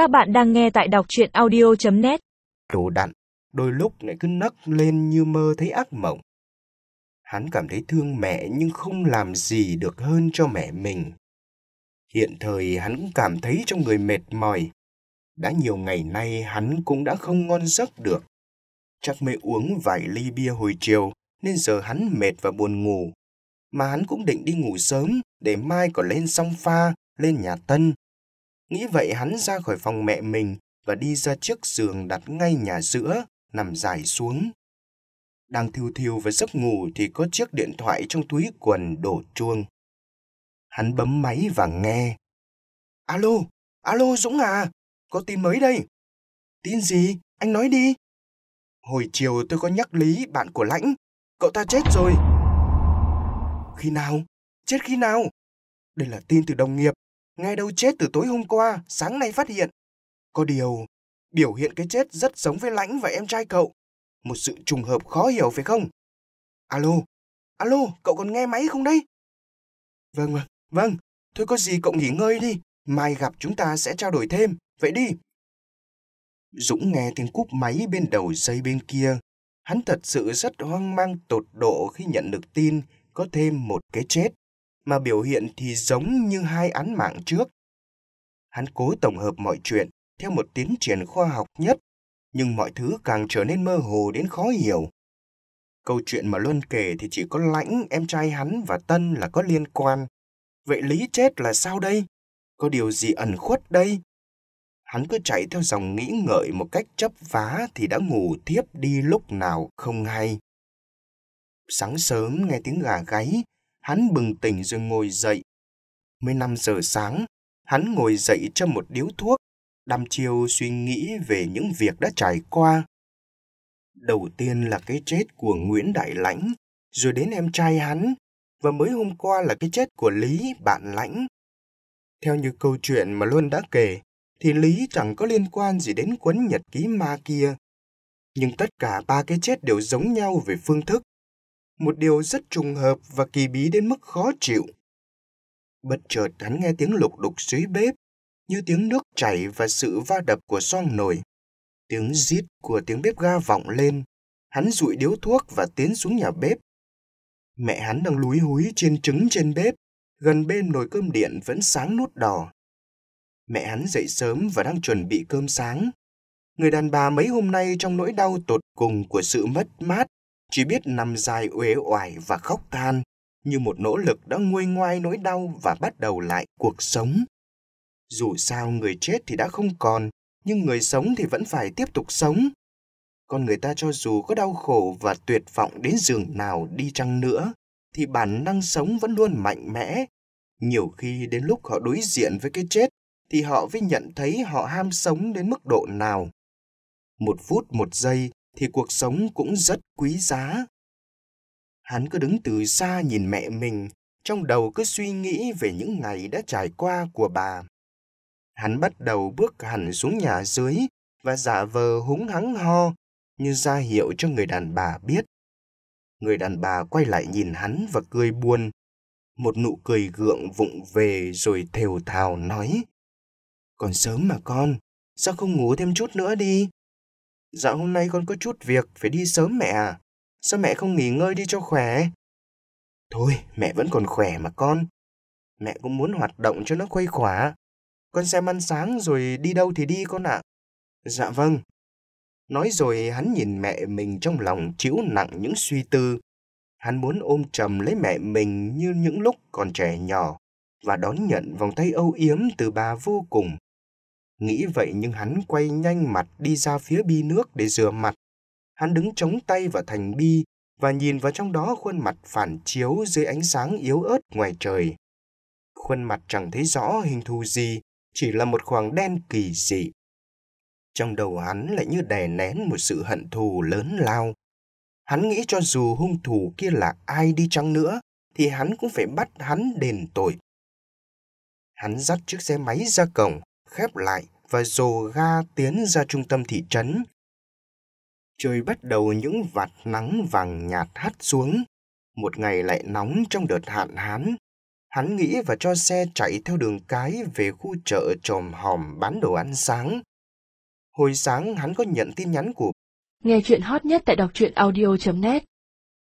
Các bạn đang nghe tại đọc chuyện audio.net Đồ đặn, đôi lúc lại cứ nấc lên như mơ thấy ác mộng. Hắn cảm thấy thương mẹ nhưng không làm gì được hơn cho mẹ mình. Hiện thời hắn cũng cảm thấy trong người mệt mỏi. Đã nhiều ngày nay hắn cũng đã không ngon giấc được. Chắc mới uống vài ly bia hồi chiều nên giờ hắn mệt và buồn ngủ. Mà hắn cũng định đi ngủ sớm để mai còn lên song pha, lên nhà Tân. Nghĩ vậy hắn ra khỏi phòng mẹ mình và đi ra chiếc giường đặt ngay nhà giữa, nằm dài xuống. Đang thiêu thiêu với giấc ngủ thì có chiếc điện thoại trong túi quần đổ chuông. Hắn bấm máy và nghe. Alo, alo Dũng à, có tin mới đây. Tin gì? Anh nói đi. Hồi chiều tôi có nhắc Lý, bạn của Lãnh. Cậu ta chết rồi. Khi nào? Chết khi nào? Đây là tin từ đồng nghiệp. Ngay đâu chết từ tối hôm qua, sáng nay phát hiện. Có điều, biểu hiện cái chết rất giống với Lãnh và em trai cậu. Một sự trùng hợp khó hiểu phải không? Alo, alo, cậu còn nghe máy không đấy? Vâng, vâng, vâng. Thôi có gì cậu nghỉ ngơi đi. Mai gặp chúng ta sẽ trao đổi thêm. Vậy đi. Dũng nghe tiếng cúp máy bên đầu dây bên kia. Hắn thật sự rất hoang mang tột độ khi nhận được tin có thêm một cái chết, mà biểu hiện thì giống như hai án mạng trước. Hắn cố tổng hợp mọi chuyện theo một tiến triển khoa học nhất, nhưng mọi thứ càng trở nên mơ hồ đến khó hiểu. Câu chuyện mà Luân kể thì chỉ có Lãnh, em trai hắn và Tân là có liên quan. Vậy Lý chết là sao đây? Có điều gì ẩn khuất đây? Hắn cứ chạy theo dòng nghĩ ngợi một cách chấp vá thì đã ngủ thiếp đi lúc nào không hay. Sáng sớm nghe tiếng gà gáy, hắn bừng tỉnh rồi ngồi dậy. Mới năm giờ sáng, hắn ngồi dậy cho một điếu thuốc, đăm chiêu suy nghĩ về những việc đã trải qua. Đầu tiên là cái chết của Nguyễn Đại Lãnh, rồi đến em trai hắn, và mới hôm qua là cái chết của Lý, bạn Lãnh. Theo như câu chuyện mà Luân đã kể, thì Lý chẳng có liên quan gì đến cuốn nhật ký ma kia. Nhưng tất cả ba cái chết đều giống nhau về phương thức. Một điều rất trùng hợp và kỳ bí đến mức khó chịu. Bất chợt hắn nghe tiếng lục đục dưới bếp, như tiếng nước chảy và sự va đập của xoong nồi. Tiếng rít của tiếng bếp ga vọng lên. Hắn rụi điếu thuốc và tiến xuống nhà bếp. Mẹ hắn đang lúi húi trên trứng trên bếp, gần bên nồi cơm điện vẫn sáng nút đỏ. Mẹ hắn dậy sớm và đang chuẩn bị cơm sáng. Người đàn bà mấy hôm nay trong nỗi đau tột cùng của sự mất mát, chỉ biết nằm dài uể oải và khóc than, như một nỗ lực đã nguôi ngoai nỗi đau và bắt đầu lại cuộc sống. Dù sao người chết thì đã không còn, nhưng người sống thì vẫn phải tiếp tục sống. Con người ta cho dù có đau khổ và tuyệt vọng đến giường nào đi chăng nữa, thì bản năng sống vẫn luôn mạnh mẽ. Nhiều khi đến lúc họ đối diện với cái chết, thì họ mới nhận thấy họ ham sống đến mức độ nào. Một phút một giây thì cuộc sống cũng rất quý giá. Hắn cứ đứng từ xa nhìn mẹ mình, trong đầu cứ suy nghĩ về những ngày đã trải qua của bà. Hắn bắt đầu bước hẳn xuống nhà dưới và giả vờ húng hắng ho, như ra hiệu cho người đàn bà biết. Người đàn bà quay lại nhìn hắn và cười buồn. Một nụ cười gượng vụng về rồi thều thào nói. Còn sớm mà con, sao không ngủ thêm chút nữa đi? Dạ hôm nay con có chút việc, phải đi sớm mẹ à? Sao mẹ không nghỉ ngơi đi cho khỏe? Thôi, mẹ vẫn còn khỏe mà con. Mẹ cũng muốn hoạt động cho nó khuây khỏa. Con xem ăn sáng rồi đi đâu thì đi con ạ. À. Dạ vâng. Nói rồi hắn nhìn mẹ mình trong lòng chịu nặng những suy tư. Hắn muốn ôm chầm lấy mẹ mình như những lúc còn trẻ nhỏ và đón nhận vòng tay âu yếm từ bà vô cùng. Nghĩ vậy nhưng hắn quay nhanh mặt đi ra phía bi nước để rửa mặt. Hắn đứng chống tay vào thành bi và nhìn vào trong đó khuôn mặt phản chiếu dưới ánh sáng yếu ớt ngoài trời. Khuôn mặt chẳng thấy rõ hình thù gì, chỉ là một khoảng đen kỳ dị. Trong đầu hắn lại như đè nén một sự hận thù lớn lao. Hắn nghĩ cho dù hung thủ kia là ai đi chăng nữa, thì hắn cũng phải bắt hắn đền tội. Hắn dắt chiếc xe máy ra cổng, khép lại và dồ ga tiến ra trung tâm thị trấn. Trời bắt đầu những vạt nắng vàng nhạt hắt xuống. Một ngày lại nóng trong đợt hạn hán. Hắn nghĩ và cho xe chạy theo đường cái về khu chợ trồm hòm bán đồ ăn sáng. Hồi sáng hắn có nhận tin nhắn của Nghe chuyện hot nhất tại đọc truyện audio.net